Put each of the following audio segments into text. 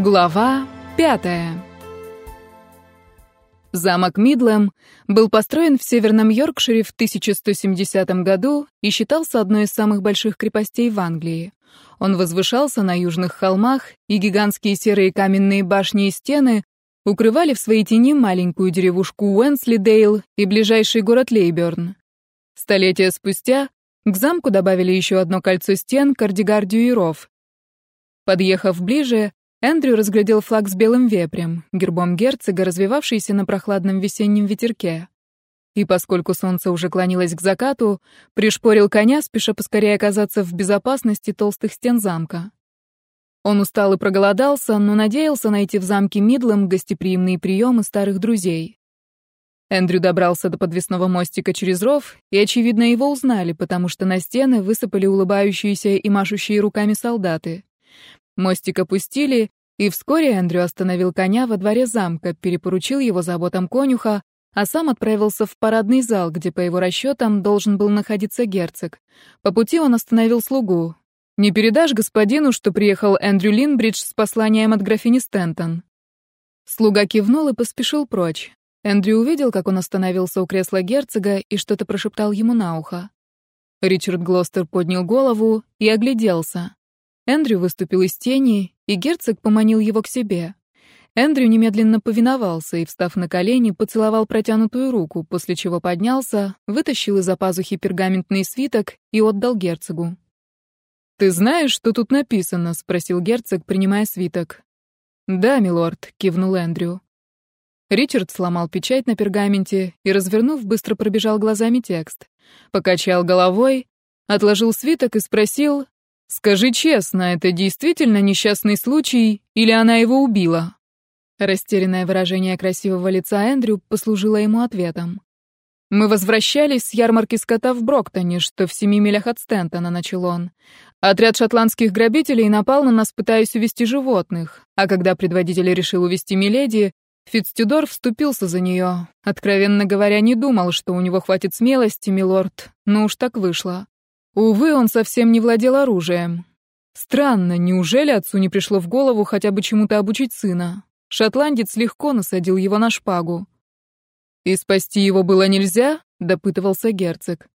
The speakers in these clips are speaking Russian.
Глава пятая. Замок Мидлэм был построен в Северном Йоркшире в 1170 году и считался одной из самых больших крепостей в Англии. Он возвышался на южных холмах, и гигантские серые каменные башни и стены укрывали в своей тени маленькую деревушку Уэнслидейл и ближайший город Лейберн. Столетия спустя к замку добавили еще одно кольцо стен, кардигардию и ров. Подъехав ближе, Эндрю разглядел флаг с белым вепрем, гербом герцога, развивавшийся на прохладном весеннем ветерке. И поскольку солнце уже клонилось к закату, пришпорил коня, спеша поскорее оказаться в безопасности толстых стен замка. Он устал и проголодался, но надеялся найти в замке Мидлом гостеприимные приемы старых друзей. Эндрю добрался до подвесного мостика через ров, и, очевидно, его узнали, потому что на стены высыпали улыбающиеся и машущие руками солдаты. Мостик опустили, и вскоре Эндрю остановил коня во дворе замка, перепоручил его заботам конюха, а сам отправился в парадный зал, где, по его расчетам, должен был находиться герцог. По пути он остановил слугу. «Не передашь господину, что приехал Эндрю Линбридж с посланием от графини Стентон?» Слуга кивнул и поспешил прочь. Эндрю увидел, как он остановился у кресла герцога и что-то прошептал ему на ухо. Ричард Глостер поднял голову и огляделся. Эндрю выступил из тени, и герцог поманил его к себе. Эндрю немедленно повиновался и, встав на колени, поцеловал протянутую руку, после чего поднялся, вытащил из-за пазухи пергаментный свиток и отдал герцогу. «Ты знаешь, что тут написано?» — спросил герцог, принимая свиток. «Да, милорд», — кивнул Эндрю. Ричард сломал печать на пергаменте и, развернув, быстро пробежал глазами текст. Покачал головой, отложил свиток и спросил, «Скажи честно, это действительно несчастный случай, или она его убила?» Растерянное выражение красивого лица Эндрю послужило ему ответом. «Мы возвращались с ярмарки скота в Броктоне, что в семи милях от Стентона», — начал он. «Отряд шотландских грабителей напал на нас, пытаясь увести животных, а когда предводитель решил увести Миледи, Фицтюдор вступился за нее. Откровенно говоря, не думал, что у него хватит смелости, милорд, но уж так вышло. Увы, он совсем не владел оружием. Странно, неужели отцу не пришло в голову хотя бы чему-то обучить сына? Шотландец легко насадил его на шпагу. «И спасти его было нельзя?» — допытывался герцог.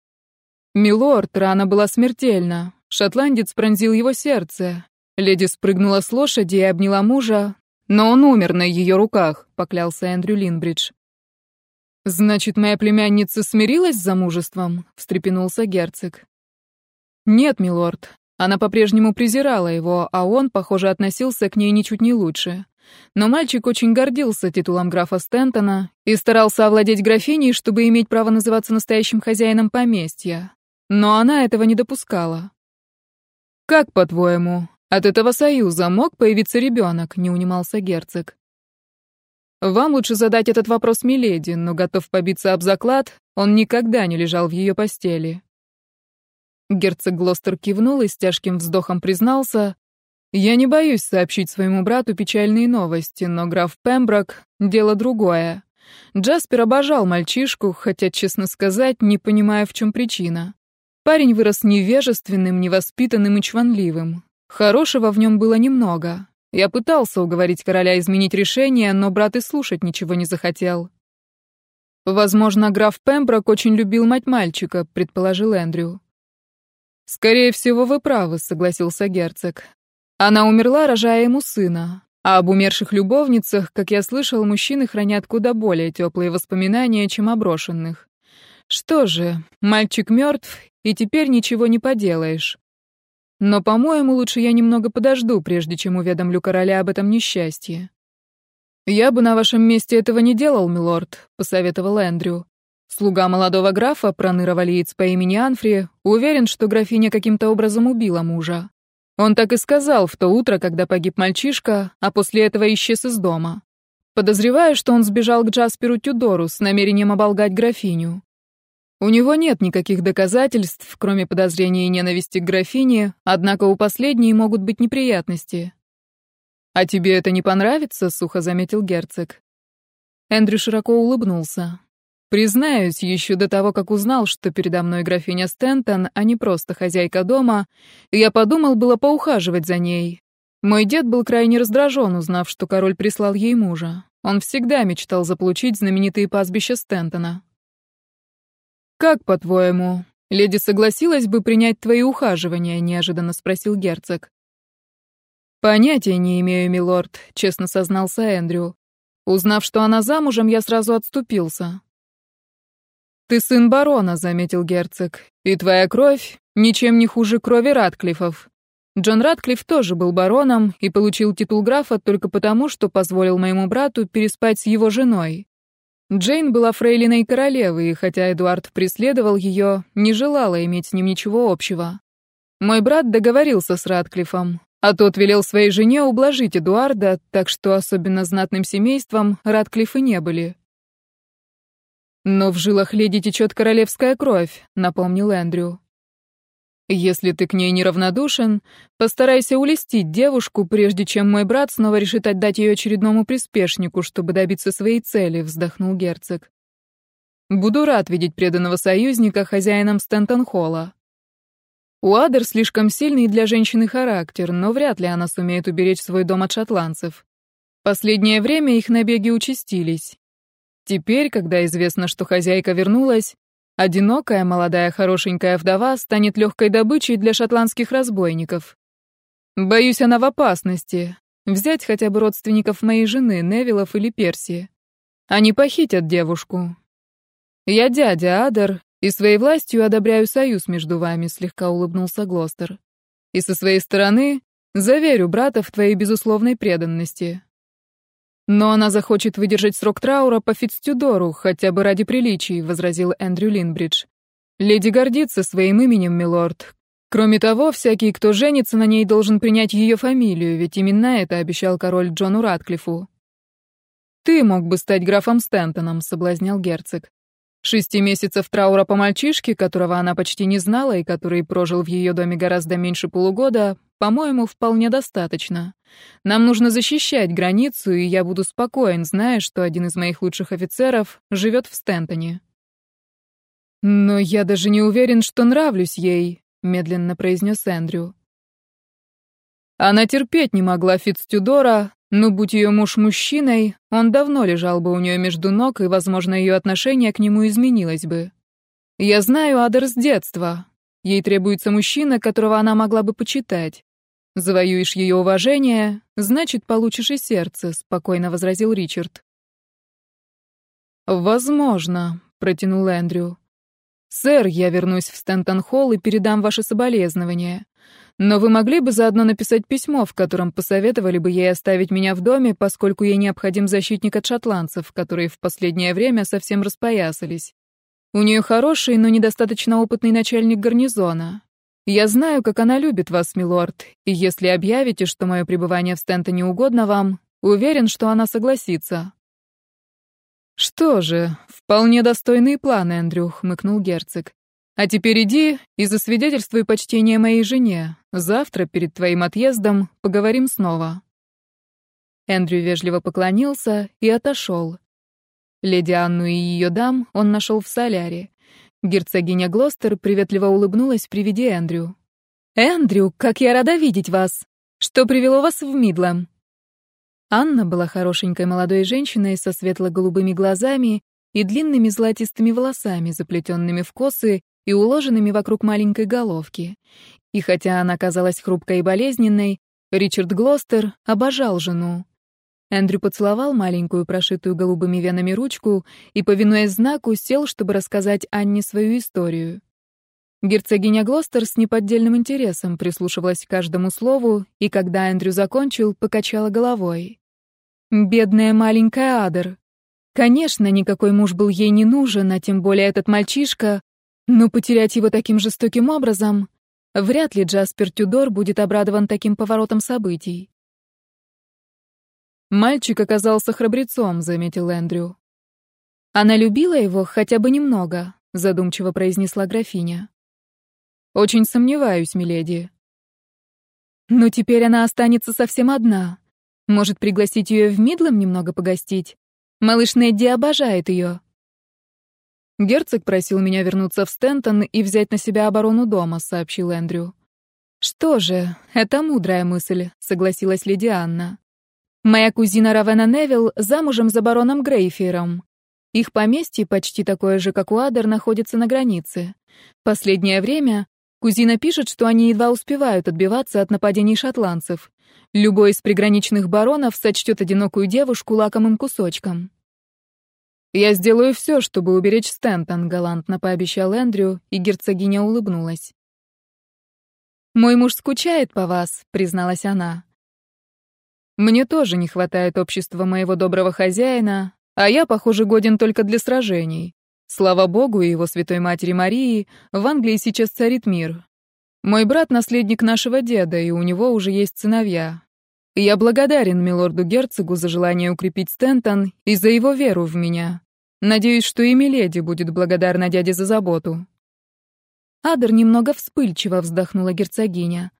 «Милорд, рана была смертельна. Шотландец пронзил его сердце. Леди спрыгнула с лошади и обняла мужа, но он умер на ее руках», — поклялся Эндрю Линбридж. «Значит, моя племянница смирилась с замужеством?» — встрепенулся герцог. «Нет, милорд. Она по-прежнему презирала его, а он, похоже, относился к ней ничуть не лучше. Но мальчик очень гордился титулом графа Стентона и старался овладеть графиней, чтобы иметь право называться настоящим хозяином поместья. Но она этого не допускала. «Как, по-твоему, от этого союза мог появиться ребенок?» — не унимался герцог. «Вам лучше задать этот вопрос Миледи, но готов побиться об заклад, он никогда не лежал в ее постели. Герцог Глостер кивнул и с тяжким вздохом признался, «Я не боюсь сообщить своему брату печальные новости, но граф Пемброк — дело другое. Джаспер обожал мальчишку, хотя, честно сказать, не понимая, в чем причина. Парень вырос невежественным, невоспитанным и чванливым. Хорошего в нем было немного. Я пытался уговорить короля изменить решение, но брат и слушать ничего не захотел. «Возможно, граф Пемброк очень любил мать мальчика», — предположил Эндрю. «Скорее всего, вы правы», — согласился герцог. «Она умерла, рожая ему сына. А об умерших любовницах, как я слышал, мужчины хранят куда более теплые воспоминания, чем о. Что же, мальчик мертв, и теперь ничего не поделаешь. Но, по-моему, лучше я немного подожду, прежде чем уведомлю короля об этом несчастье». «Я бы на вашем месте этого не делал, милорд», — посоветовал Эндрю. Слуга молодого графа, проныровалиец по имени Анфри, уверен, что графиня каким-то образом убила мужа. Он так и сказал в то утро, когда погиб мальчишка, а после этого исчез из дома. Подозреваю, что он сбежал к Джасперу Тюдору с намерением оболгать графиню. У него нет никаких доказательств, кроме подозрения и ненависти к графине, однако у последней могут быть неприятности. «А тебе это не понравится?» — сухо заметил герцог. Эндрю широко улыбнулся. Признаюсь, еще до того, как узнал, что передо мной графиня Стентон, а не просто хозяйка дома, я подумал было поухаживать за ней. Мой дед был крайне раздражен, узнав, что король прислал ей мужа. Он всегда мечтал заполучить знаменитые пастбища Стентона. «Как, по-твоему, леди согласилась бы принять твои ухаживания?» — неожиданно спросил герцог. «Понятия не имею, милорд», — честно сознался Эндрю. Узнав, что она замужем, я сразу отступился. «Ты сын барона», — заметил герцог, — «и твоя кровь ничем не хуже крови Ратклиффов. Джон Ратклифф тоже был бароном и получил титул графа только потому, что позволил моему брату переспать с его женой. Джейн была фрейлиной королевы, и хотя Эдуард преследовал ее, не желала иметь с ним ничего общего. Мой брат договорился с Ратклиффом, а тот велел своей жене ублажить Эдуарда, так что особенно знатным семейством Ратклиффы не были. «Но в жилах леди течет королевская кровь», — напомнил Эндрю. «Если ты к ней неравнодушен, постарайся улестить девушку, прежде чем мой брат снова решит отдать ее очередному приспешнику, чтобы добиться своей цели», — вздохнул герцог. «Буду рад видеть преданного союзника хозяином Стентон-Холла. У слишком сильный для женщины характер, но вряд ли она сумеет уберечь свой дом от шотландцев. Последнее время их набеги участились. Теперь, когда известно, что хозяйка вернулась, одинокая молодая хорошенькая вдова станет легкой добычей для шотландских разбойников. Боюсь, она в опасности. Взять хотя бы родственников моей жены, Невилов или Перси. Они похитят девушку. Я дядя Адер, и своей властью одобряю союз между вами», — слегка улыбнулся Глостер. «И со своей стороны заверю брата в твоей безусловной преданности. Но она захочет выдержать срок траура по Фитстюдору, хотя бы ради приличий», — возразил Эндрю Линбридж. «Леди гордится своим именем, милорд. Кроме того, всякий, кто женится на ней, должен принять ее фамилию, ведь именно это обещал король Джону Ратклиффу». «Ты мог бы стать графом Стентоном», — соблазнял герцог. Шести месяцев траура по мальчишке, которого она почти не знала и который прожил в ее доме гораздо меньше полугода, по-моему, вполне достаточно. Нам нужно защищать границу, и я буду спокоен, зная, что один из моих лучших офицеров живет в Стентоне. «Но я даже не уверен, что нравлюсь ей», — медленно произнес Эндрю. Она терпеть не могла Фицтюдора, но будь ее муж мужчиной, он давно лежал бы у нее между ног, и, возможно, ее отношение к нему изменилось бы. Я знаю Адер с детства. Ей требуется мужчина, которого она могла бы почитать. Завоюешь ее уважение, значит, получишь и сердце, спокойно возразил Ричард. Возможно, протянул Эндрю. Сэр, я вернусь в Стентон-Холл и передам ваши соболезнования. Но вы могли бы заодно написать письмо, в котором посоветовали бы ей оставить меня в доме, поскольку ей необходим защитник от шотландцев, которые в последнее время совсем распоясались. У нее хороший, но недостаточно опытный начальник гарнизона. Я знаю, как она любит вас, милорд, и если объявите, что мое пребывание в Стентоне угодно вам, уверен, что она согласится». «Что же, вполне достойный план, Эндрю», — хмыкнул герцог. А теперь иди и засвидетельствуй почтение моей жене. Завтра, перед твоим отъездом, поговорим снова». Эндрю вежливо поклонился и отошел. Леди Анну и ее дам он нашел в соляре. Герцогиня Глостер приветливо улыбнулась при виде Эндрю. «Эндрю, как я рада видеть вас! Что привело вас в Мидлэм?» Анна была хорошенькой молодой женщиной со светло-голубыми глазами и длинными золотистыми волосами, заплетенными в косы и уложенными вокруг маленькой головки. И хотя она казалась хрупкой и болезненной, Ричард Глостер обожал жену. Эндрю поцеловал маленькую, прошитую голубыми венами ручку и, повинуясь знаку, сел, чтобы рассказать Анне свою историю. Герцогиня Глостер с неподдельным интересом прислушивалась к каждому слову, и когда Эндрю закончил, покачала головой. «Бедная маленькая Адер. Конечно, никакой муж был ей не нужен, а тем более этот мальчишка, но потерять его таким жестоким образом... Вряд ли Джаспер Тюдор будет обрадован таким поворотом событий. «Мальчик оказался храбрецом», — заметил Эндрю. «Она любила его хотя бы немного», — задумчиво произнесла графиня. «Очень сомневаюсь, миледи». «Но теперь она останется совсем одна. Может, пригласить ее в Мидлом немного погостить? Малыш Недди обожает ее». «Герцог просил меня вернуться в Стентон и взять на себя оборону дома», — сообщил Эндрю. «Что же, это мудрая мысль», — согласилась леди Анна. «Моя кузина Равена Невилл замужем за бароном Грейфером. Их поместье, почти такое же, как у Адер, находится на границе. Последнее время кузина пишет, что они едва успевают отбиваться от нападений шотландцев. Любой из приграничных баронов сочтет одинокую девушку лакомым кусочком. «Я сделаю все, чтобы уберечь Стентон», — галантно пообещал Эндрю, и герцогиня улыбнулась. «Мой муж скучает по вас», — призналась она. «Мне тоже не хватает общества моего доброго хозяина, а я, похоже, годен только для сражений. Слава богу и его святой матери Марии, в Англии сейчас царит мир. Мой брат — наследник нашего деда, и у него уже есть сыновья. Я благодарен милорду-герцогу за желание укрепить Стентон и за его веру в меня. Надеюсь, что и Миледи будет благодарна дяде за заботу». Адер немного вспыльчиво вздохнула герцогиня.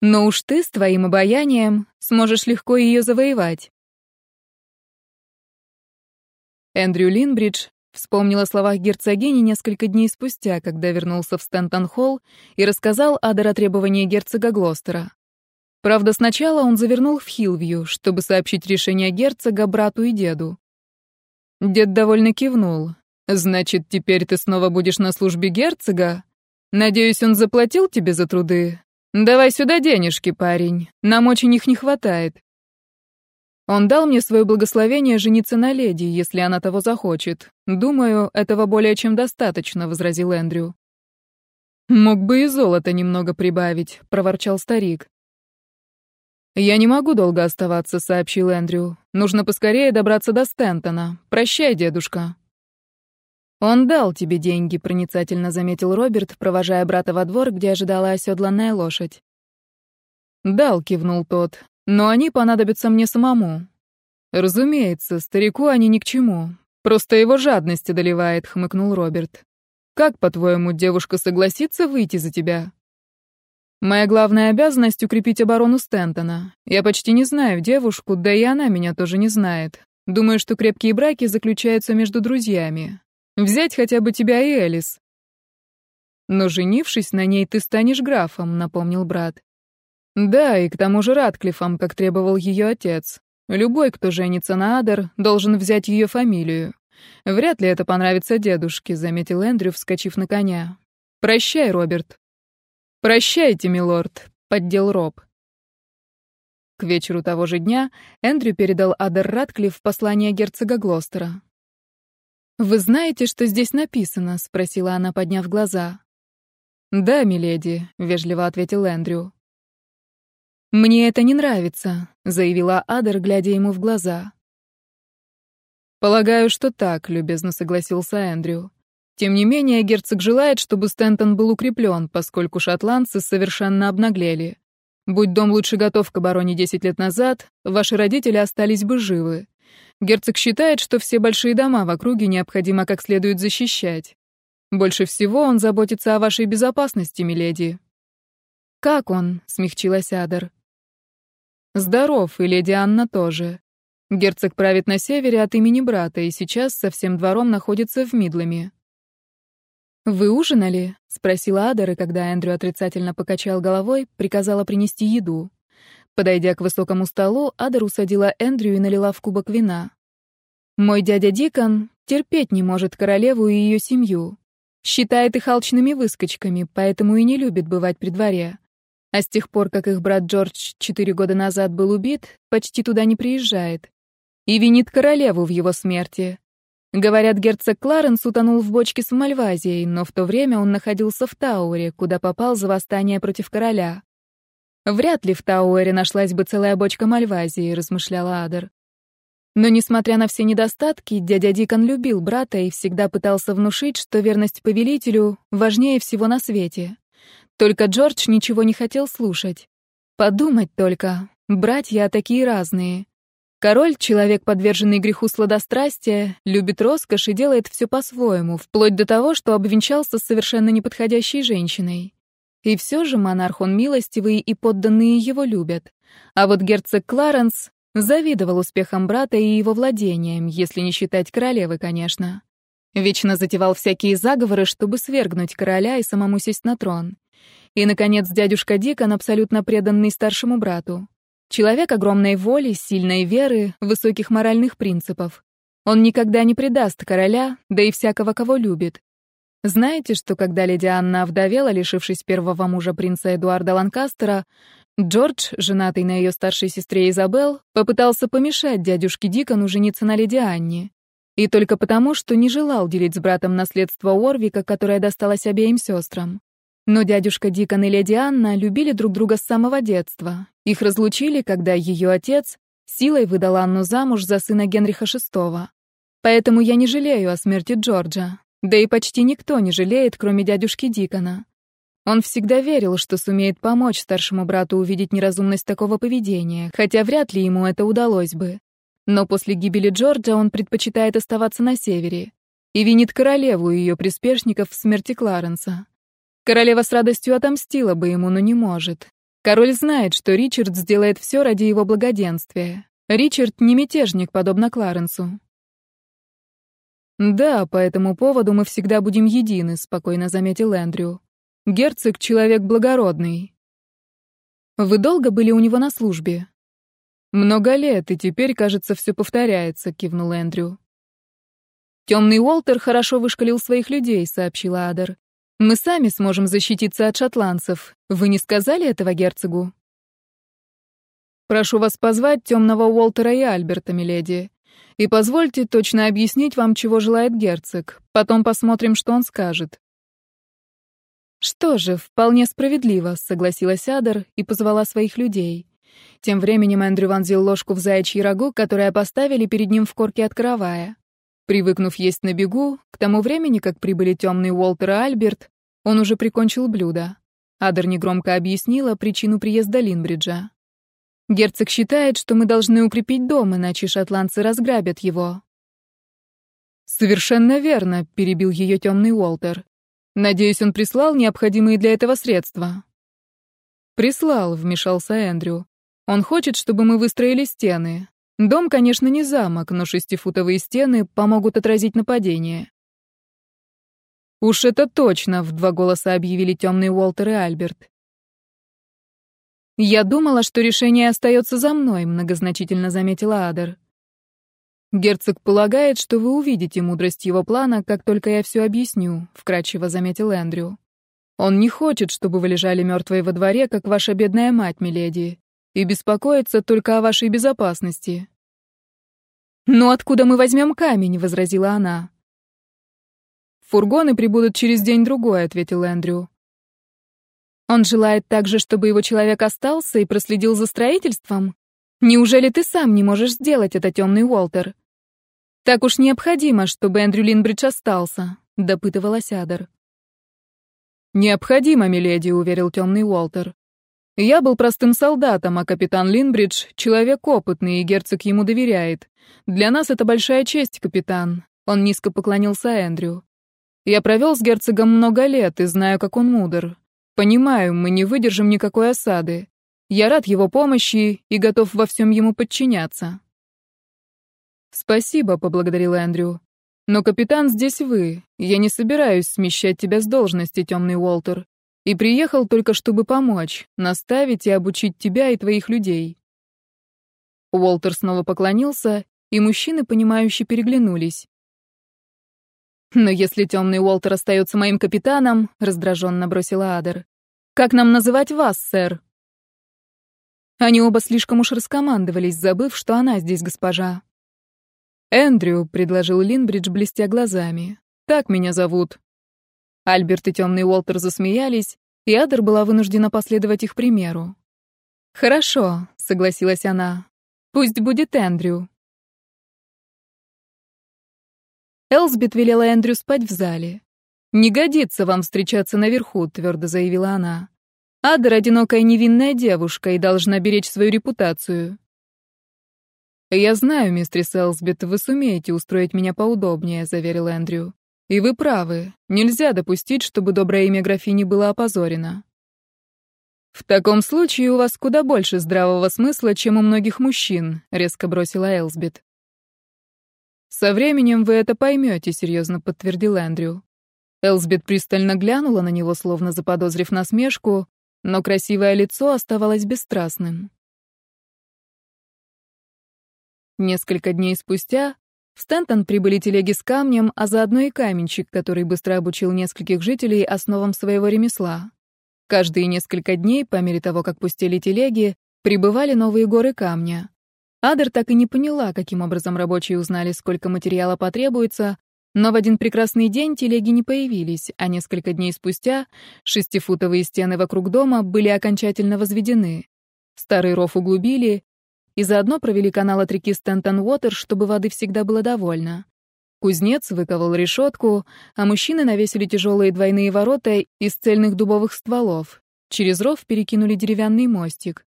«Но уж ты с твоим обаянием сможешь легко ее завоевать». Эндрю Линбридж вспомнил о словах герцогини несколько дней спустя, когда вернулся в Стентон-Холл и рассказал Адер о требовании герцога Глостера. Правда, сначала он завернул в Хилвью, чтобы сообщить решение герцога брату и деду. Дед довольно кивнул. «Значит, теперь ты снова будешь на службе герцога?» Надеюсь, он заплатил тебе за труды? Давай сюда денежки, парень. Нам очень их не хватает. Он дал мне свое благословение жениться на леди, если она того захочет. Думаю, этого более чем достаточно, возразил Эндрю. Мог бы и золото немного прибавить, проворчал старик. «Я не могу долго оставаться», — сообщил Эндрю. «Нужно поскорее добраться до Стентона. Прощай, дедушка». «Он дал тебе деньги», — проницательно заметил Роберт, провожая брата во двор, где ожидала оседланная лошадь. «Дал», — кивнул тот, — «но они понадобятся мне самому». «Разумеется, старику они ни к чему. Просто его жадность одолевает», — хмыкнул Роберт. «Как, по-твоему, девушка согласится выйти за тебя?» «Моя главная обязанность — укрепить оборону Стентона. Я почти не знаю девушку, да и она меня тоже не знает. Думаю, что крепкие браки заключаются между друзьями. Взять хотя бы тебя и Элис. Но женившись на ней, ты станешь графом, напомнил брат. Да, и к тому же Ратклифом, как требовал ее отец. Любой, кто женится на Адер, должен взять ее фамилию. Вряд ли это понравится дедушке, заметил Эндрю, вскочив на коня. Прощай, Роберт. Прощайте, милорд, поддел Роб. К вечеру того же дня Эндрю передал Адер Ратклифф послание герцога Глостера. «Вы знаете, что здесь написано?» — спросила она, подняв глаза. «Да, миледи», — вежливо ответил Эндрю. «Мне это не нравится», — заявила Адер, глядя ему в глаза. «Полагаю, что так», — любезно согласился Эндрю. «Тем не менее, герцог желает, чтобы Стентон был укреплен, поскольку шотландцы совершенно обнаглели. Будь дом лучше готов к обороне 10 лет назад, ваши родители остались бы живы. Герцог считает, что все большие дома в округе необходимо как следует защищать. Больше всего он заботится о вашей безопасности, миледи». «Как он?» — смягчилась Адер. «Здоров, и леди Анна тоже. Герцог правит на севере от имени брата и сейчас со всем двором находится в Мидлами». «Вы ужинали?» — спросила Адер, и когда Эндрю отрицательно покачал головой, приказала принести еду. Подойдя к высокому столу, Адер усадила Эндрю и налила в кубок вина. «Мой дядя Дикон терпеть не может королеву и ее семью. Считает их алчными выскочками, поэтому и не любит бывать при дворе. А с тех пор, как их брат Джордж четыре года назад был убит, почти туда не приезжает. И винит королеву в его смерти. Говорят, герцог Кларенс утонул в бочке с Мальвазией, но в то время он находился в Тауре, куда попал за восстание против короля. Вряд ли в Тауэре нашлась бы целая бочка мальвазии, размышляла Адер. Но несмотря на все недостатки, дядя Дикон любил брата и всегда пытался внушить, что верность повелителю важнее всего на свете. Только Джордж ничего не хотел слушать. Подумать только, братья такие разные. Король, человек, подверженный греху сладострастия, любит роскошь и делает все по-своему, вплоть до того, что обвенчался с совершенно неподходящей женщиной. И все же монарх он милостивый, и подданные его любят. А вот герцог Кларенс завидовал успехам брата и его владениям, если не считать королевы, конечно. Вечно затевал всякие заговоры, чтобы свергнуть короля и самому сесть на трон. И, наконец, дядюшка Дикон, абсолютно преданный старшему брату. Человек огромной воли, сильной веры, высоких моральных принципов. Он никогда не предаст короля, да и всякого, кого любит. Знаете, что когда леди Анна овдовела, лишившись первого мужа принца Эдуарда Ланкастера, Джордж, женатый на ее старшей сестре Изабел, попытался помешать дядюшке Дикону жениться на леди Анне. И только потому, что не желал делить с братом наследство Орвика, которое досталось обеим сестрам. Но дядюшка Дикон и леди Анна любили друг друга с самого детства. Их разлучили, когда ее отец силой выдал Анну замуж за сына Генриха VI. Поэтому я не жалею о смерти Джорджа. Да и почти никто не жалеет, кроме дядюшки Дикона. Он всегда верил, что сумеет помочь старшему брату увидеть неразумность такого поведения, хотя вряд ли ему это удалось бы. Но после гибели Джорджа он предпочитает оставаться на севере и винит королеву и ее приспешников в смерти Кларенса. Королева с радостью отомстила бы ему, но не может. Король знает, что Ричард сделает все ради его благоденствия. Ричард не мятежник, подобно Кларенсу. «Да, по этому поводу мы всегда будем едины», — спокойно заметил Эндрю. «Герцог — человек благородный». «Вы долго были у него на службе?» «Много лет, и теперь, кажется, все повторяется», — кивнул Эндрю. «Темный Уолтер хорошо вышкалил своих людей», — сообщила Адер. «Мы сами сможем защититься от шотландцев. Вы не сказали этого герцогу?» «Прошу вас позвать темного Уолтера и Альберта, миледи. И позвольте точно объяснить вам, чего желает герцог. Потом посмотрим, что он скажет. Что же, вполне справедливо, согласилась Адер и позвала своих людей. Тем временем Эндрю вонзил ложку в заячий рагу, которое поставили перед ним в корке от каравая. Привыкнув есть на бегу, к тому времени, как прибыли темный Уолтер и Альберт, он уже прикончил блюдо. Адер негромко объяснила причину приезда Линбриджа. Герцог считает, что мы должны укрепить дом, иначе шотландцы разграбят его. Совершенно верно, перебил ее темный Уолтер. Надеюсь, он прислал необходимые для этого средства. Прислал, вмешался Эндрю. Он хочет, чтобы мы выстроили стены. Дом, конечно, не замок, но шестифутовые стены помогут отразить нападение. Уж это точно, в два голоса объявили темный Уолтер и Альберт. «Я думала, что решение остается за мной», — многозначительно заметила Адер. «Герцог полагает, что вы увидите мудрость его плана, как только я все объясню», — вкратчиво заметил Эндрю. «Он не хочет, чтобы вы лежали мертвой во дворе, как ваша бедная мать, миледи, и беспокоится только о вашей безопасности». «Но откуда мы возьмем камень?» — возразила она. «Фургоны прибудут через день-другой», — ответил Эндрю. Он желает также, чтобы его человек остался и проследил за строительством? Неужели ты сам не можешь сделать это, темный Уолтер? Так уж необходимо, чтобы Эндрю Линбридж остался, допытывалась Адер. Необходимо, миледи, уверил темный Уолтер. Я был простым солдатом, а капитан Линбридж — человек опытный, и герцог ему доверяет. Для нас это большая честь, капитан. Он низко поклонился Эндрю. Я провел с герцогом много лет и знаю, как он мудр. Понимаю, мы не выдержим никакой осады. Я рад его помощи и готов во всем ему подчиняться. Спасибо, поблагодарил Эндрю. Но капитан здесь вы. Я не собираюсь смещать тебя с должности, темный Уолтер. И приехал только чтобы помочь, наставить и обучить тебя и твоих людей. Уолтер снова поклонился, и мужчины, понимающе переглянулись. «Но если темный Уолтер остается моим капитаном», — раздраженно бросила Адер, как нам называть вас, сэр?» Они оба слишком уж раскомандовались, забыв, что она здесь госпожа. «Эндрю», — предложил Линбридж, блестя глазами. «Так меня зовут». Альберт и темный Уолтер засмеялись, и Адер была вынуждена последовать их примеру. «Хорошо», — согласилась она. «Пусть будет Эндрю». Элсбет велела Эндрю спать в зале. «Не годится вам встречаться наверху», — твердо заявила она. «Адер — одинокая невинная девушка и должна беречь свою репутацию». «Я знаю, мистер Селсбит, вы сумеете устроить меня поудобнее», — заверил Эндрю. «И вы правы. Нельзя допустить, чтобы доброе имя графини было опозорено». «В таком случае у вас куда больше здравого смысла, чем у многих мужчин», — резко бросила Элсбит. «Со временем вы это поймете», — серьезно подтвердил Эндрю. Элсбет пристально глянула на него, словно заподозрив насмешку, но красивое лицо оставалось бесстрастным. Несколько дней спустя в Стентон прибыли телеги с камнем, а заодно и каменщик, который быстро обучил нескольких жителей основам своего ремесла. Каждые несколько дней, по мере того, как пустили телеги, прибывали новые горы камня. Адер так и не поняла, каким образом рабочие узнали, сколько материала потребуется, но в один прекрасный день телеги не появились, а несколько дней спустя шестифутовые стены вокруг дома были окончательно возведены. Старый ров углубили и заодно провели канал от реки Стентон-Уотер, чтобы воды всегда было довольно. Кузнец выковал решетку, а мужчины навесили тяжелые двойные ворота из цельных дубовых стволов. Через ров перекинули деревянный мостик.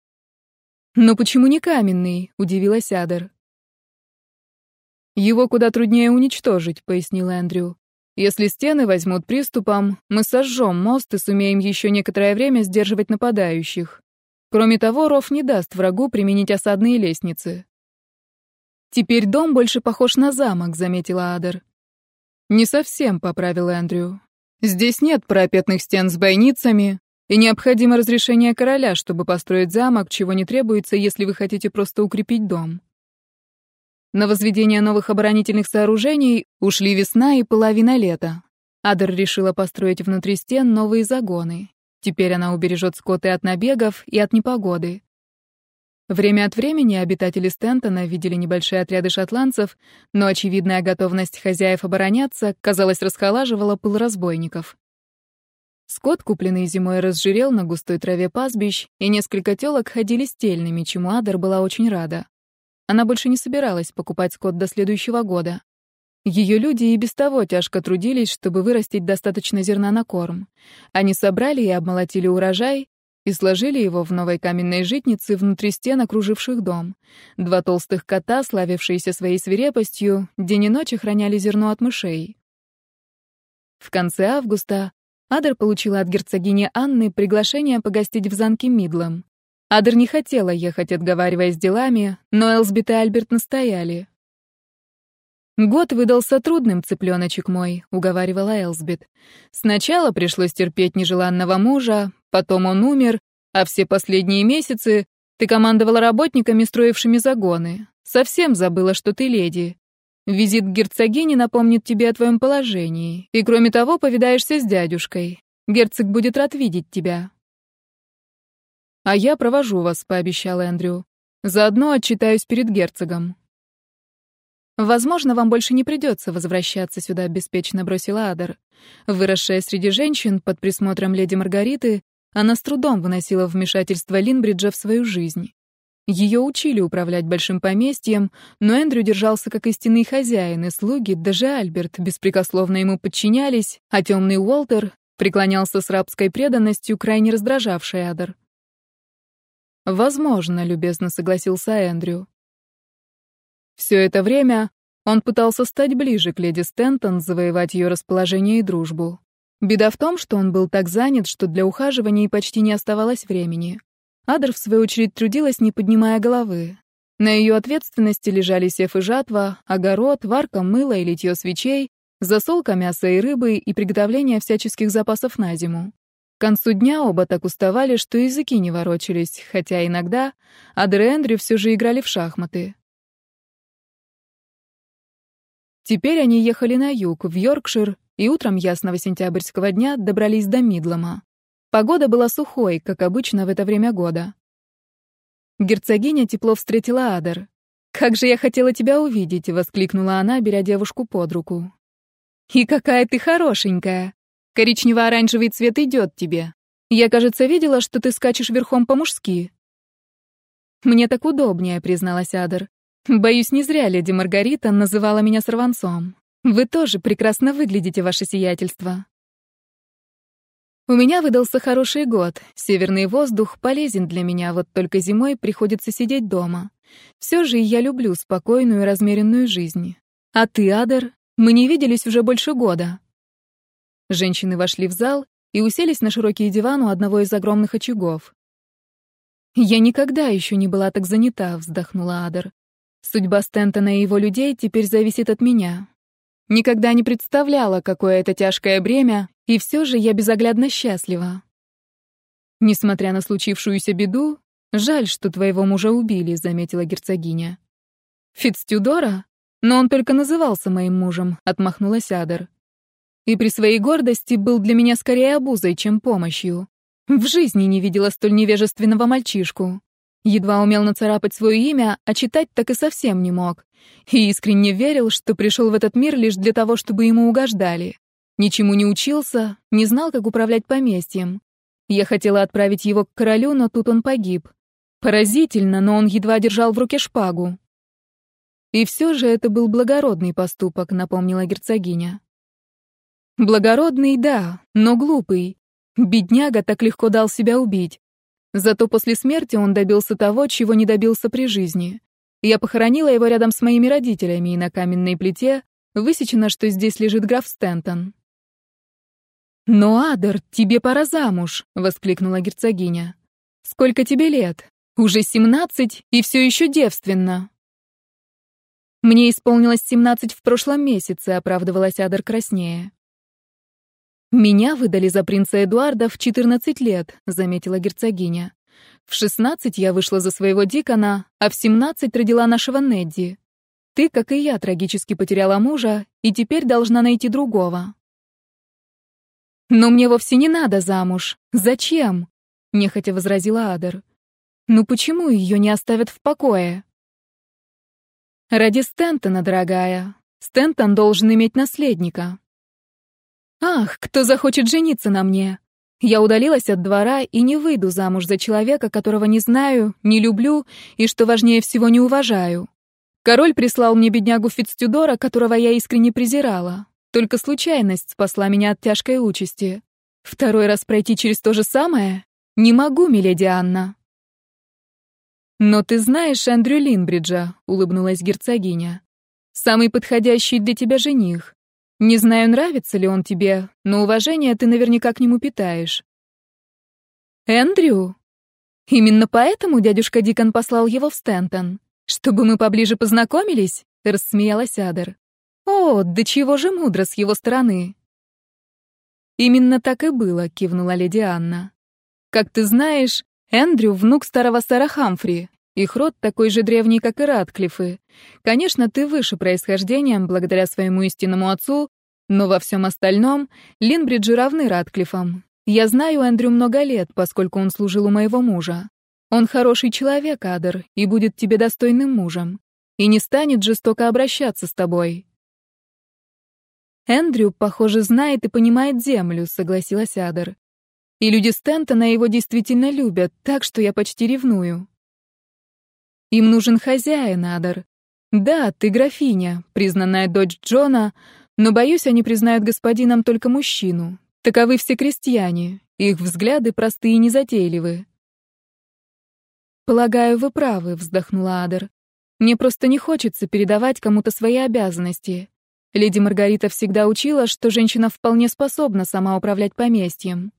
«Но почему не каменный?» — удивилась Адер. «Его куда труднее уничтожить», — пояснил Эндрю. «Если стены возьмут приступом, мы сожжем мост и сумеем еще некоторое время сдерживать нападающих. Кроме того, ров не даст врагу применить осадные лестницы». «Теперь дом больше похож на замок», — заметила Адер. «Не совсем», — поправил Эндрю. «Здесь нет парапетных стен с бойницами, и необходимо разрешение короля, чтобы построить замок, чего не требуется, если вы хотите просто укрепить дом». На возведение новых оборонительных сооружений ушли весна и половина лета. Адер решила построить внутри стен новые загоны. Теперь она убережет скот и от набегов, и от непогоды. Время от времени обитатели Стентона видели небольшие отряды шотландцев, но очевидная готовность хозяев обороняться, казалось, расхолаживала пыл разбойников. Скот, купленный зимой, разжирел на густой траве пастбищ, и несколько телок ходили стельными, чему Адер была очень рада. Она больше не собиралась покупать скот до следующего года. Ее люди и без того тяжко трудились, чтобы вырастить достаточно зерна на корм. Они собрали и обмолотили урожай и сложили его в новой каменной житнице внутри стен, окруживших дом. Два толстых кота, славившиеся своей свирепостью, день и ночь охраняли зерно от мышей. В конце августа Адер получила от герцогини Анны приглашение погостить в замке Мидлом. Адер не хотела ехать, отговариваясь делами, но Элсбит и Альберт настояли. «Год выдался трудным, цыпленочек мой», — уговаривала Элсбит. «Сначала пришлось терпеть нежеланного мужа, потом он умер, а все последние месяцы ты командовала работниками, строившими загоны. Совсем забыла, что ты леди. Визит к герцогине напомнит тебе о твоем положении, и кроме того повидаешься с дядюшкой. Герцог будет рад видеть тебя». «А я провожу вас», — пообещал Эндрю. «Заодно отчитаюсь перед герцогом». «Возможно, вам больше не придется возвращаться сюда», — беспечно бросила Адар. Выросшая среди женщин, под присмотром леди Маргариты, она с трудом выносила вмешательство Линбриджа в свою жизнь. Ее учили управлять большим поместьем, но Эндрю держался как истинный хозяин, и слуги, даже Альберт, беспрекословно ему подчинялись, а темный Уолтер преклонялся с рабской преданностью, крайне раздражавшей Адар. «Возможно», — любезно согласился Эндрю. Все это время он пытался стать ближе к леди Стентон, завоевать ее расположение и дружбу. Беда в том, что он был так занят, что для ухаживания почти не оставалось времени. Адр, в свою очередь, трудилась, не поднимая головы. На ее ответственности лежали сев и жатва, огород, варка мыла и литье свечей, засолка мяса и рыбы и приготовление всяческих запасов на зиму. К концу дня оба так уставали, что языки не ворочались, хотя иногда Адр и Эндрю все же играли в шахматы. Теперь они ехали на юг, в Йоркшир, и утром ясного сентябрьского дня добрались до Мидлома. Погода была сухой, как обычно в это время года. Герцогиня тепло встретила Адер. «Как же я хотела тебя увидеть!» — воскликнула она, беря девушку под руку. «И какая ты хорошенькая!» Коричнево-оранжевый цвет идет тебе. Я, кажется, видела, что ты скачешь верхом по-мужски». «Мне так удобнее», — призналась Адер. «Боюсь, не зря леди Маргарита называла меня сорванцом. Вы тоже прекрасно выглядите, ваше сиятельство». У меня выдался хороший год. Северный воздух полезен для меня, вот только зимой приходится сидеть дома. Все же я люблю спокойную и размеренную жизнь. А ты, Адер, мы не виделись уже больше года. Женщины вошли в зал и уселись на широкий диван у одного из огромных очагов. «Я никогда еще не была так занята», — вздохнула Адер. «Судьба Стентона и его людей теперь зависит от меня. Никогда не представляла, какое это тяжкое бремя, и все же я безоглядно счастлива. Несмотря на случившуюся беду, жаль, что твоего мужа убили, заметила герцогиня. Фицтюдора? Но он только назывался моим мужем, отмахнулась Адер. И при своей гордости был для меня скорее обузой, чем помощью. В жизни не видела столь невежественного мальчишку. Едва умел нацарапать свое имя, а читать так и совсем не мог. И искренне верил, что пришел в этот мир лишь для того, чтобы ему угождали. Ничему не учился, не знал, как управлять поместьем. Я хотела отправить его к королю, но тут он погиб. Поразительно, но он едва держал в руке шпагу. И все же это был благородный поступок, напомнила герцогиня. Благородный, да, но глупый. Бедняга так легко дал себя убить. Зато после смерти он добился того, чего не добился при жизни. Я похоронила его рядом с моими родителями, и на каменной плите высечено, что здесь лежит граф Стентон. «Но, Адер, тебе пора замуж!» — воскликнула герцогиня. «Сколько тебе лет? Уже семнадцать и все еще девственно!» «Мне исполнилось семнадцать в прошлом месяце», — оправдывалась Адер краснее. «Меня выдали за принца Эдуарда в 14 лет», — заметила герцогиня. «В 16 я вышла за своего Дикона, а в 17 родила нашего Недди. Ты, как и я, трагически потеряла мужа и теперь должна найти другого». «Но мне вовсе не надо замуж. Зачем?» — нехотя возразила Адер. «Ну почему ее не оставят в покое?» «Ради Стентона, дорогая. Стентон должен иметь наследника». Ах, кто захочет жениться на мне? Я удалилась от двора и не выйду замуж за человека, которого не знаю, не люблю и, что важнее всего, не уважаю. Король прислал мне беднягу Фицтюдора, которого я искренне презирала. Только случайность спасла меня от тяжкой участи. Второй раз пройти через то же самое? Не могу, миледи Анна. «Но ты знаешь Эндрю Линбриджа», — улыбнулась герцогиня. «Самый подходящий для тебя жених. Не знаю, нравится ли он тебе, но уважение ты наверняка к нему питаешь. Эндрю? Именно поэтому дядюшка Дикон послал его в Стентон, чтобы мы поближе познакомились, рассмеялась Адер. О, да чего же мудро с его стороны. Именно так и было, кивнула леди Анна. Как ты знаешь, Эндрю — внук старого сэра Хамфри, их род такой же древний, как и Радклиффы. Конечно, ты выше происхождением, благодаря своему истинному отцу, но во всем остальном Линбриджи равны Радклиффам. Я знаю Эндрю много лет, поскольку он служил у моего мужа. Он хороший человек, Адер, и будет тебе достойным мужем. И не станет жестоко обращаться с тобой. Эндрю, похоже, знает и понимает землю, согласилась Адер. И люди Стентона его действительно любят, так что я почти ревную. Им нужен хозяин, Адар. Да, ты графиня, признанная дочь Джона, но, боюсь, они признают господином только мужчину. Таковы все крестьяне. Их взгляды простые и незатейливы. «Полагаю, вы правы», — вздохнула Адер. «Мне просто не хочется передавать кому-то свои обязанности. Леди Маргарита всегда учила, что женщина вполне способна сама управлять поместьем.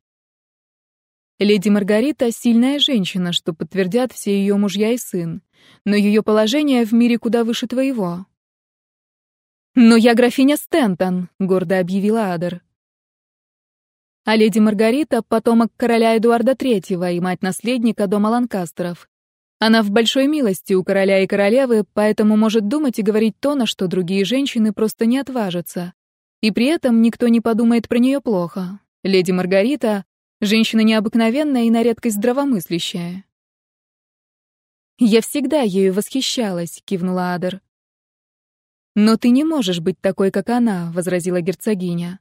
Леди Маргарита — сильная женщина, что подтвердят все ее мужья и сын, но ее положение в мире куда выше твоего. «Но я графиня Стентон», — гордо объявила Адер. А леди Маргарита — потомок короля Эдуарда III и мать наследника дома Ланкастеров. Она в большой милости у короля и королевы, поэтому может думать и говорить то, на что другие женщины просто не отважатся. И при этом никто не подумает про нее плохо. Леди Маргарита Женщина необыкновенная и на редкость здравомыслящая. «Я всегда ею восхищалась», — кивнула Адер. «Но ты не можешь быть такой, как она», — возразила герцогиня.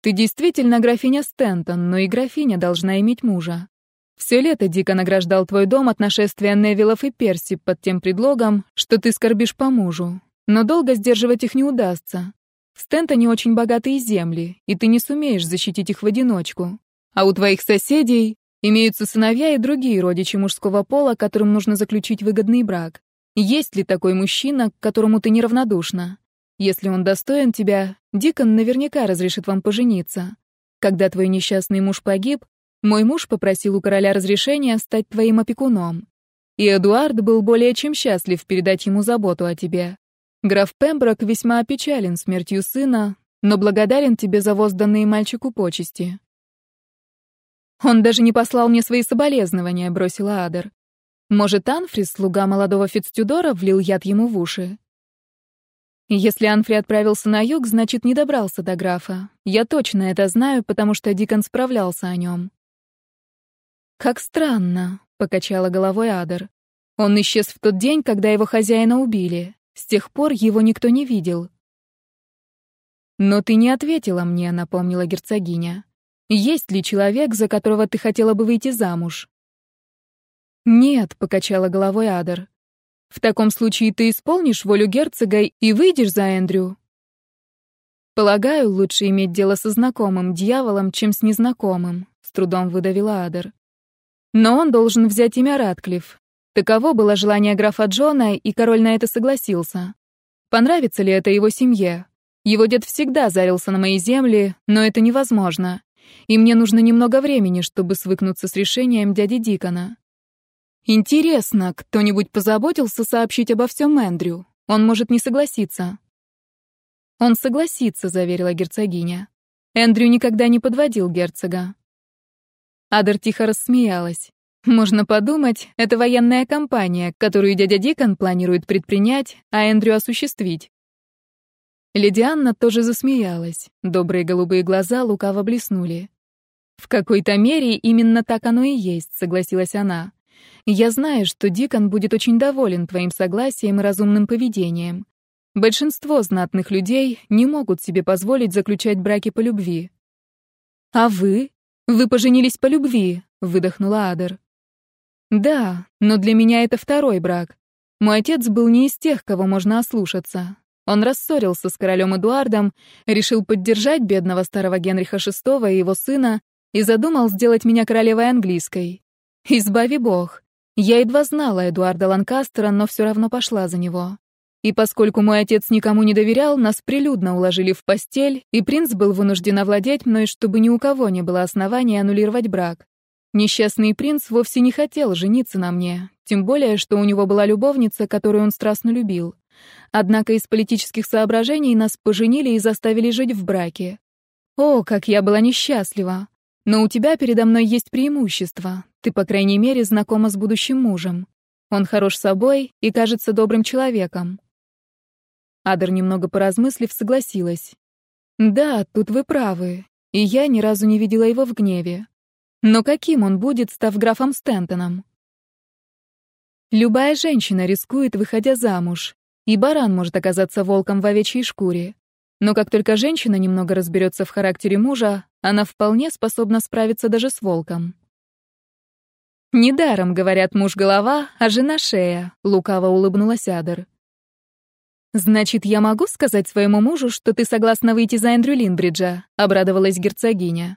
«Ты действительно графиня Стентон, но и графиня должна иметь мужа. Все лето дико награждал твой дом от нашествия Невилов и Перси под тем предлогом, что ты скорбишь по мужу. Но долго сдерживать их не удастся. В Стентоне очень богатые земли, и ты не сумеешь защитить их в одиночку. А у твоих соседей имеются сыновья и другие родичи мужского пола, которым нужно заключить выгодный брак. Есть ли такой мужчина, к которому ты неравнодушна? Если он достоин тебя, Дикон наверняка разрешит вам пожениться. Когда твой несчастный муж погиб, мой муж попросил у короля разрешения стать твоим опекуном. И Эдуард был более чем счастлив передать ему заботу о тебе. Граф Пемброк весьма опечален смертью сына, но благодарен тебе за возданные мальчику почести. Он даже не послал мне свои соболезнования, бросила Адер. Может, Анфрис, слуга молодого Фицтюдора, влил яд ему в уши? Если Анфри отправился на юг, значит, не добрался до графа. Я точно это знаю, потому что Дикон справлялся о нем. «Как странно», — покачала головой Адер. «Он исчез в тот день, когда его хозяина убили. С тех пор его никто не видел». «Но ты не ответила мне», — напомнила герцогиня. «Есть ли человек, за которого ты хотела бы выйти замуж?» «Нет», — покачала головой Адер. «В таком случае ты исполнишь волю герцога и выйдешь за Эндрю». «Полагаю, лучше иметь дело со знакомым дьяволом, чем с незнакомым», — с трудом выдавила Адер. «Но он должен взять имя Ратклифф. Таково было желание графа Джона, и король на это согласился. Понравится ли это его семье? Его дед всегда зарился на мои земли, но это невозможно. И мне нужно немного времени, чтобы свыкнуться с решением дяди Дикона. Интересно, кто-нибудь позаботился сообщить обо всем Эндрю? Он может не согласиться. Он согласится, заверила герцогиня. Эндрю никогда не подводил герцога. Адер тихо рассмеялась. Можно подумать, это военная кампания, которую дядя Дикон планирует предпринять, а Эндрю осуществить. Леди Анна тоже засмеялась. Добрые голубые глаза лукаво блеснули. «В какой-то мере именно так оно и есть», — согласилась она. Я знаю, что Дикон будет очень доволен твоим согласием и разумным поведением. Большинство знатных людей не могут себе позволить заключать браки по любви. А вы? Вы поженились по любви, выдохнула Адер. Да, но для меня это второй брак. Мой отец был не из тех, кого можно ослушаться. Он рассорился с королем Эдуардом, решил поддержать бедного старого Генриха VI и его сына и задумал сделать меня королевой английской. Избави бог. Я едва знала Эдуарда Ланкастера, но все равно пошла за него. И поскольку мой отец никому не доверял, нас прилюдно уложили в постель, и принц был вынужден овладеть мной, чтобы ни у кого не было основания аннулировать брак. Несчастный принц вовсе не хотел жениться на мне, тем более, что у него была любовница, которую он страстно любил. Однако из политических соображений нас поженили и заставили жить в браке. О, как я была несчастлива! Но у тебя передо мной есть преимущество. Ты, по крайней мере, знакома с будущим мужем. Он хорош собой и кажется добрым человеком. Адер, немного поразмыслив, согласилась. Да, тут вы правы. И я ни разу не видела его в гневе. Но каким он будет, став графом Стентоном? Любая женщина рискует, выходя замуж, и баран может оказаться волком в овечьей шкуре. Но как только женщина немного разберется в характере мужа, она вполне способна справиться даже с волком. «Недаром, говорят, муж — голова, а жена — шея», — лукаво улыбнулась Адер. «Значит, я могу сказать своему мужу, что ты согласна выйти за Эндрю Линбриджа?» — обрадовалась герцогиня.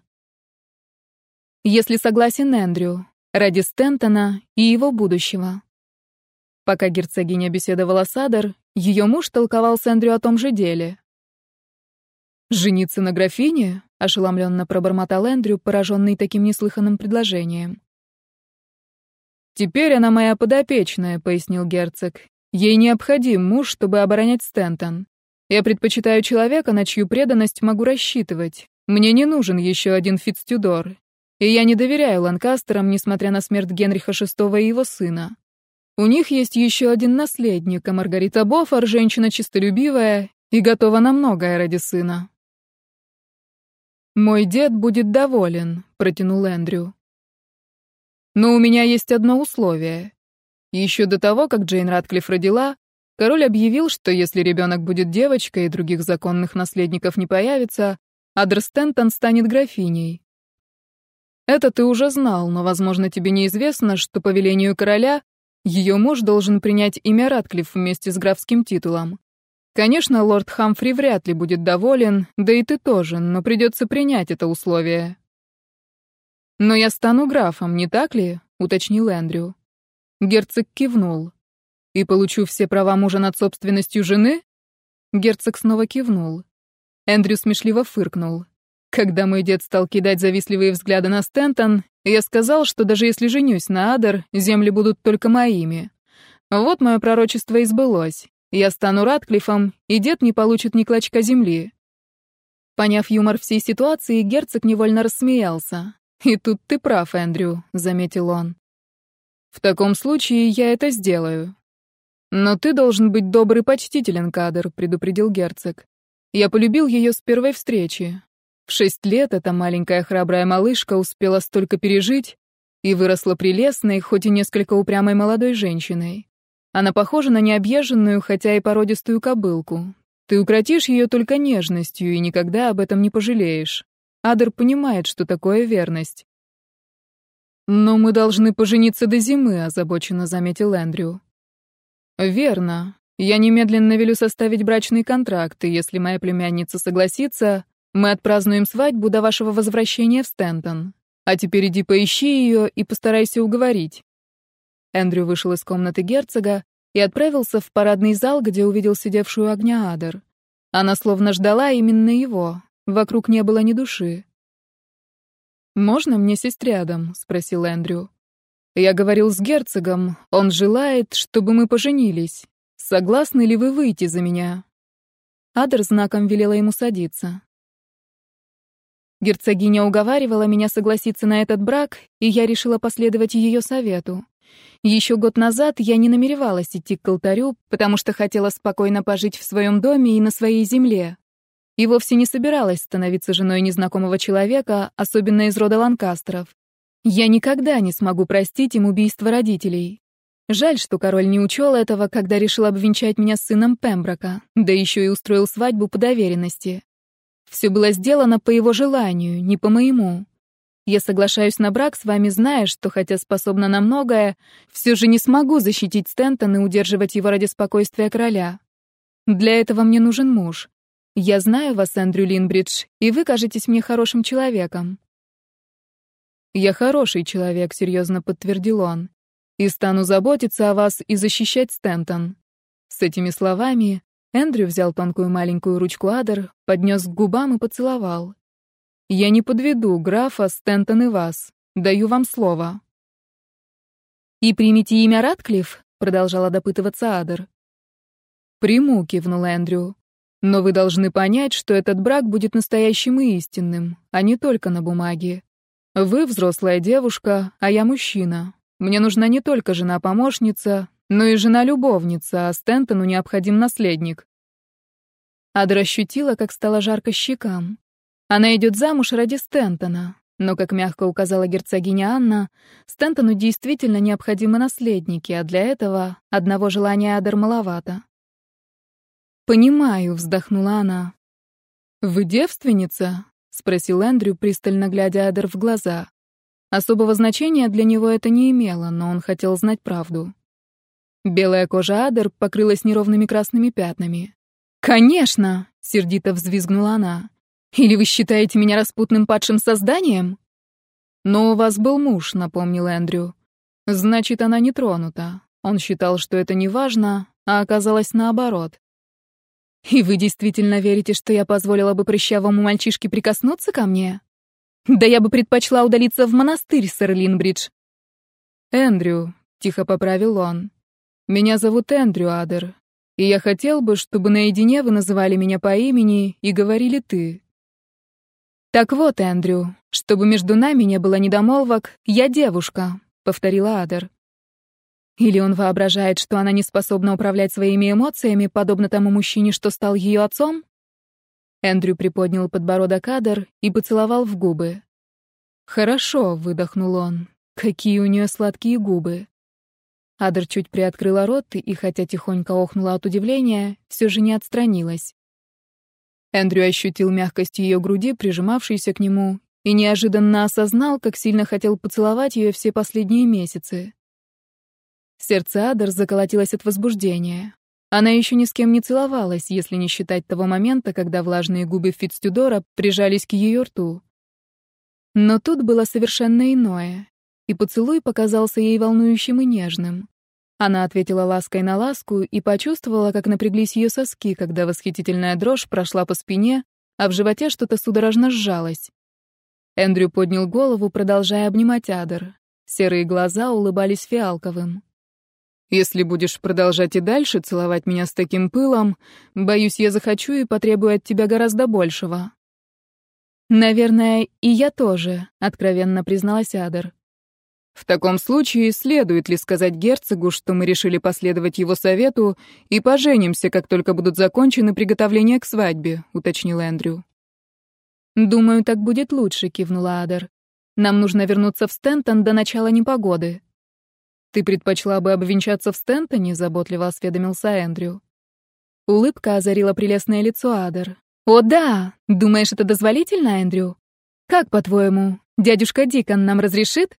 «Если согласен Эндрю, ради Стентона и его будущего». Пока герцогиня беседовала с Адер, ее муж толковал с Эндрю о том же деле. «Жениться на графине?» — ошеломленно пробормотал Эндрю, пораженный таким неслыханным предложением. «Теперь она моя подопечная», — пояснил герцог. «Ей необходим муж, чтобы оборонять Стентон. Я предпочитаю человека, на чью преданность могу рассчитывать. Мне не нужен еще один Фицтюдор. И я не доверяю Ланкастерам, несмотря на смерть Генриха VI и его сына. У них есть еще один наследник, а Маргарита Бофор — женщина чистолюбивая и готова на многое ради сына. «Мой дед будет доволен», — протянул Эндрю. «Но у меня есть одно условие. Еще до того, как Джейн Ратклифф родила, король объявил, что если ребенок будет девочкой и других законных наследников не появится, Адер Стентон станет графиней. Это ты уже знал, но, возможно, тебе неизвестно, что по велению короля ее муж должен принять имя Ратклифф вместе с графским титулом. Конечно, лорд Хамфри вряд ли будет доволен, да и ты тоже, но придется принять это условие. «Но я стану графом, не так ли?» — уточнил Эндрю. Герцог кивнул. «И получу все права мужа над собственностью жены?» Герцог снова кивнул. Эндрю смешливо фыркнул. Когда мой дед стал кидать завистливые взгляды на Стентон, я сказал, что даже если женюсь на Адер, земли будут только моими. Вот мое пророчество и сбылось. Я стану Ратклиффом, и дед не получит ни клочка земли. Поняв юмор всей ситуации, герцог невольно рассмеялся. «И тут ты прав, Эндрю», — заметил он. «В таком случае я это сделаю». «Но ты должен быть добрый и почтителен, Кадр», — предупредил герцог. «Я полюбил ее с первой встречи. В шесть лет эта маленькая храбрая малышка успела столько пережить и выросла прелестной, хоть и несколько упрямой молодой женщиной. Она похожа на необъезженную, хотя и породистую кобылку. Ты укротишь ее только нежностью и никогда об этом не пожалеешь. Адер понимает, что такое верность. «Но мы должны пожениться до зимы», — озабоченно заметил Эндрю. «Верно. Я немедленно велю составить брачный контракт, и если моя племянница согласится, мы отпразднуем свадьбу до вашего возвращения в Стентон. А теперь иди поищи ее и постарайся уговорить». Эндрю вышел из комнаты герцога и отправился в парадный зал, где увидел сидевшую огня Адер. Она словно ждала именно его. Вокруг не было ни души. «Можно мне сесть рядом?» — спросил Эндрю. «Я говорил с герцогом. Он желает, чтобы мы поженились. Согласны ли вы выйти за меня?» Адер знаком велела ему садиться. Герцогиня уговаривала меня согласиться на этот брак, и я решила последовать ее совету. Еще год назад я не намеревалась идти к алтарю, потому что хотела спокойно пожить в своем доме и на своей земле. И вовсе не собиралась становиться женой незнакомого человека, особенно из рода Ланкастеров. Я никогда не смогу простить им убийство родителей. Жаль, что король не учел этого, когда решил обвенчать меня с сыном Пемброка, да еще и устроил свадьбу по доверенности. Все было сделано по его желанию, не по моему. Я соглашаюсь на брак с вами, зная, что, хотя способна на многое, все же не смогу защитить Стентон и удерживать его ради спокойствия короля. Для этого мне нужен муж. Я знаю вас, Эндрю Линбридж, и вы кажетесь мне хорошим человеком. Я хороший человек, серьезно подтвердил он, и стану заботиться о вас и защищать Стентон. С этими словами Эндрю взял тонкую маленькую ручку Адер, поднес к губам и поцеловал. «Я не подведу графа, Стентон и вас. Даю вам слово». «И примите имя Ратклифф?» — продолжала допытываться Адер. «Приму», — кивнул Эндрю. «Но вы должны понять, что этот брак будет настоящим и истинным, а не только на бумаге. Вы взрослая девушка, а я мужчина. Мне нужна не только жена-помощница, но и жена-любовница, а Стентону необходим наследник. Адра ощутила, как стало жарко щекам. Она идет замуж ради Стентона, но, как мягко указала герцогиня Анна, Стентону действительно необходимы наследники, а для этого одного желания Адер маловато. «Понимаю», — вздохнула она. «Вы девственница?» — спросил Эндрю, пристально глядя Адер в глаза. Особого значения для него это не имело, но он хотел знать правду. Белая кожа Адер покрылась неровными красными пятнами. «Конечно!» — сердито взвизгнула она. «Или вы считаете меня распутным падшим созданием?» «Но у вас был муж», — напомнил Эндрю. «Значит, она не тронута. Он считал, что это не важно, а оказалось наоборот». «И вы действительно верите, что я позволила бы прыщавому мальчишке прикоснуться ко мне?» «Да я бы предпочла удалиться в монастырь, сэр Линбридж». «Эндрю», — тихо поправил он, меня зовут Эндрю Адер, и я хотел бы, чтобы наедине вы называли меня по имени и говорили «ты». «Так вот, Эндрю, чтобы между нами не было недомолвок, я девушка», — повторила Адер. Или он воображает, что она не способна управлять своими эмоциями, подобно тому мужчине, что стал ее отцом? Эндрю приподнял подбородок Адер и поцеловал в губы. «Хорошо», — выдохнул он. «Какие у нее сладкие губы». Адер чуть приоткрыла рот и, хотя тихонько охнула от удивления, все же не отстранилась. Эндрю ощутил мягкость ее груди, прижимавшейся к нему, и неожиданно осознал, как сильно хотел поцеловать ее все последние месяцы. Сердце Адер заколотилось от возбуждения. Она еще ни с кем не целовалась, если не считать того момента, когда влажные губы Фицтюдора прижались к ее рту. Но тут было совершенно иное, и поцелуй показался ей волнующим и нежным. Она ответила лаской на ласку и почувствовала, как напряглись ее соски, когда восхитительная дрожь прошла по спине, а в животе что-то судорожно сжалось. Эндрю поднял голову, продолжая обнимать Адер. Серые глаза улыбались фиалковым. Если будешь продолжать и дальше целовать меня с таким пылом, боюсь, я захочу и потребую от тебя гораздо большего». «Наверное, и я тоже», — откровенно призналась Адер. «В таком случае следует ли сказать герцогу, что мы решили последовать его совету и поженимся, как только будут закончены приготовления к свадьбе», — уточнил Эндрю. «Думаю, так будет лучше», — кивнула Адер. «Нам нужно вернуться в Стентон до начала непогоды». «Ты предпочла бы обвенчаться в Стентоне?» — заботливо осведомился Эндрю. Улыбка озарила прелестное лицо Адер. «О, да! Думаешь, это дозволительно, Эндрю? Как, по-твоему, дядюшка Дикон нам разрешит?»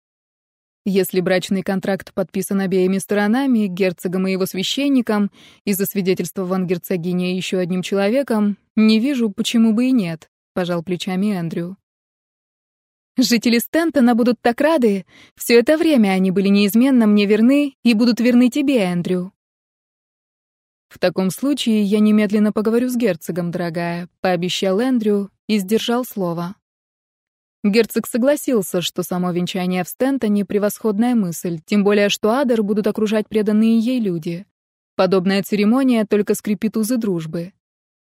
Если брачный контракт подписан обеими сторонами, герцогом и его священником, и засвидетельствован герцогиней еще одним человеком, не вижу, почему бы и нет, — пожал плечами Эндрю. Жители Стентона будут так рады. Все это время они были неизменно мне верны и будут верны тебе, Эндрю. В таком случае я немедленно поговорю с герцогом, дорогая, пообещал Эндрю и сдержал слово. Герцог согласился, что само венчание в Стентоне — превосходная мысль, тем более что Адер будут окружать преданные ей люди. Подобная церемония только скрепит узы дружбы.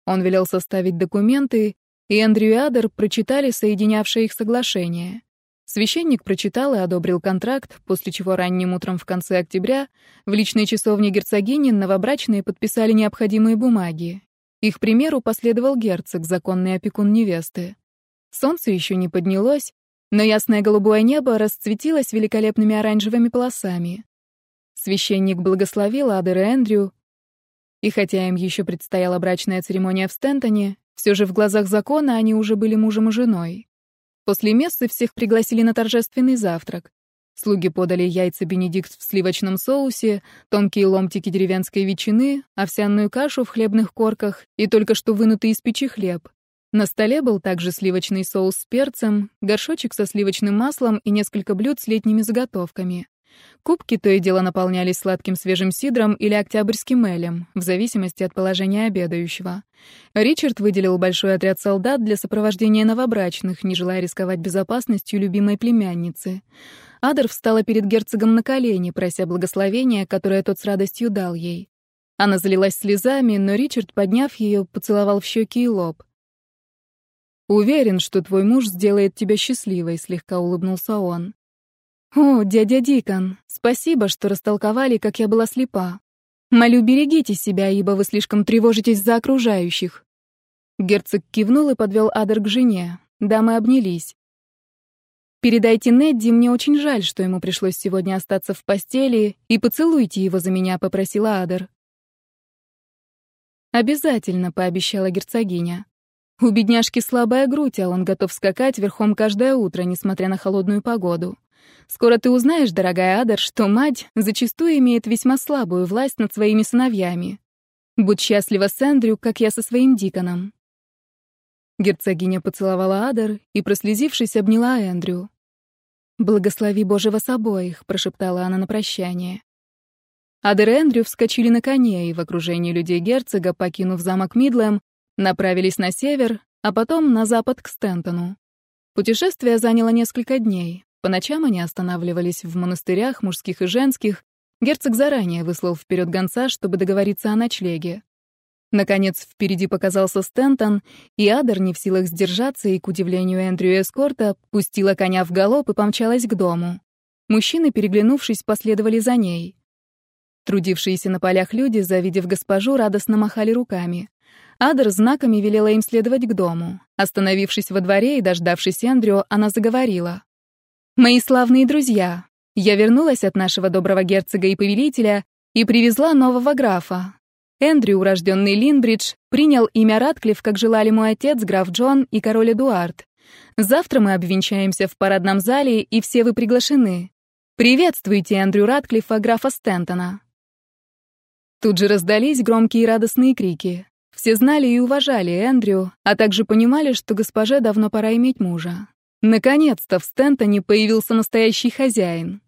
Он велел составить документы, и Эндрю и Адер прочитали соединявшее их соглашение. Священник прочитал и одобрил контракт, после чего ранним утром в конце октября в личной часовне герцогини новобрачные подписали необходимые бумаги. Их примеру последовал герцог, законный опекун невесты. Солнце еще не поднялось, но ясное голубое небо расцветилось великолепными оранжевыми полосами. Священник благословил Адер и Эндрю, и хотя им еще предстояла брачная церемония в Стентоне, все же в глазах закона они уже были мужем и женой. После мессы всех пригласили на торжественный завтрак. Слуги подали яйца Бенедикт в сливочном соусе, тонкие ломтики деревенской ветчины, овсяную кашу в хлебных корках и только что вынутый из печи хлеб. На столе был также сливочный соус с перцем, горшочек со сливочным маслом и несколько блюд с летними заготовками. Кубки то и дело наполнялись сладким свежим сидром или октябрьским элем, в зависимости от положения обедающего. Ричард выделил большой отряд солдат для сопровождения новобрачных, не желая рисковать безопасностью любимой племянницы. Адер встала перед герцогом на колени, прося благословения, которое тот с радостью дал ей. Она залилась слезами, но Ричард, подняв ее, поцеловал в щеки и лоб. «Уверен, что твой муж сделает тебя счастливой», — слегка улыбнулся он. «О, дядя Дикон, спасибо, что растолковали, как я была слепа. Молю, берегите себя, ибо вы слишком тревожитесь за окружающих». Герцог кивнул и подвел Адер к жене. Дамы обнялись. «Передайте Недди, мне очень жаль, что ему пришлось сегодня остаться в постели, и поцелуйте его за меня», — попросила Адер. «Обязательно», — пообещала герцогиня. «У бедняжки слабая грудь, а он готов скакать верхом каждое утро, несмотря на холодную погоду. Скоро ты узнаешь, дорогая Адер, что мать зачастую имеет весьма слабую власть над своими сыновьями. Будь счастлива с Эндрю, как я со своим Диконом». Герцогиня поцеловала Адер и, прослезившись, обняла Эндрю. «Благослови Боже вас обоих», — прошептала она на прощание. Адер и Эндрю вскочили на коне и в окружении людей герцога, покинув замок Мидлэм, направились на север, а потом на запад к Стентону. Путешествие заняло несколько дней. По ночам они останавливались в монастырях, мужских и женских. Герцог заранее выслал вперед гонца, чтобы договориться о ночлеге. Наконец, впереди показался Стентон, и Адер, не в силах сдержаться, и, к удивлению Эндрю Эскорта, пустила коня в галоп и помчалась к дому. Мужчины, переглянувшись, последовали за ней. Трудившиеся на полях люди, завидев госпожу, радостно махали руками. Адер знаками велела им следовать к дому. Остановившись во дворе и дождавшись Эндрю, она заговорила. Мои славные друзья, я вернулась от нашего доброго герцога и повелителя и привезла нового графа. Эндрю, урожденный Линбридж, принял имя Ратклифф, как желали мой отец, граф Джон и король Эдуард. Завтра мы обвенчаемся в парадном зале, и все вы приглашены. Приветствуйте Эндрю Ратклиффа, графа Стентона. Тут же раздались громкие радостные крики. Все знали и уважали Эндрю, а также понимали, что госпоже давно пора иметь мужа. Наконец-то в Стентоне появился настоящий хозяин.